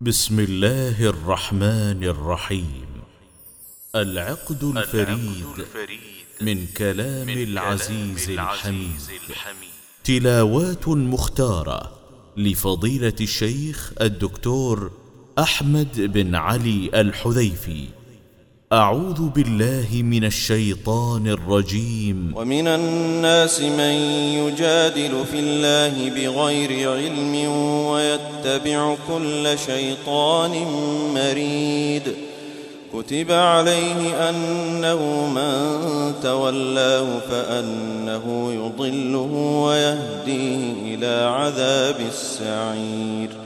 بسم الله الرحمن الرحيم. العقد الفريد من كلام العزيز الحميد. تلاوات مختارة لفضيلة الشيخ الدكتور أحمد بن علي الحذيفي. أعوذ بالله من الشيطان الرجيم. ومن الناس من يجادل في الله بغير علم ويتبع كل شيطان مريد. كتب عليه أنه من تولاه فأنه يضله ويهديه إلى عذاب السعير.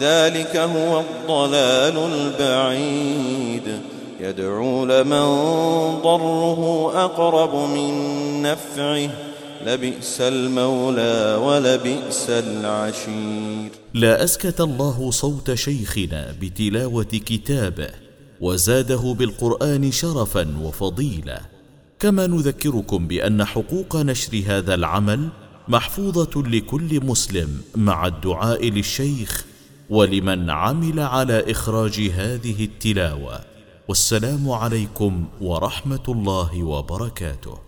ذلك هو الضلال البعيد. يدعو لمن ضره أقرب من نفعه. لبئس المولى ولبئس العشير. لا أسكت الله صوت شيخنا بتلاوة كتابه وزاده بالقرآن شرفا وفضيلة كما نذكركم بأن حقوق نشر هذا العمل محفوظة لكل مسلم مع الدعاء للشيخ ولمن عمل على إخراج هذه التلاوة والسلام عليكم ورحمة الله وبركاته.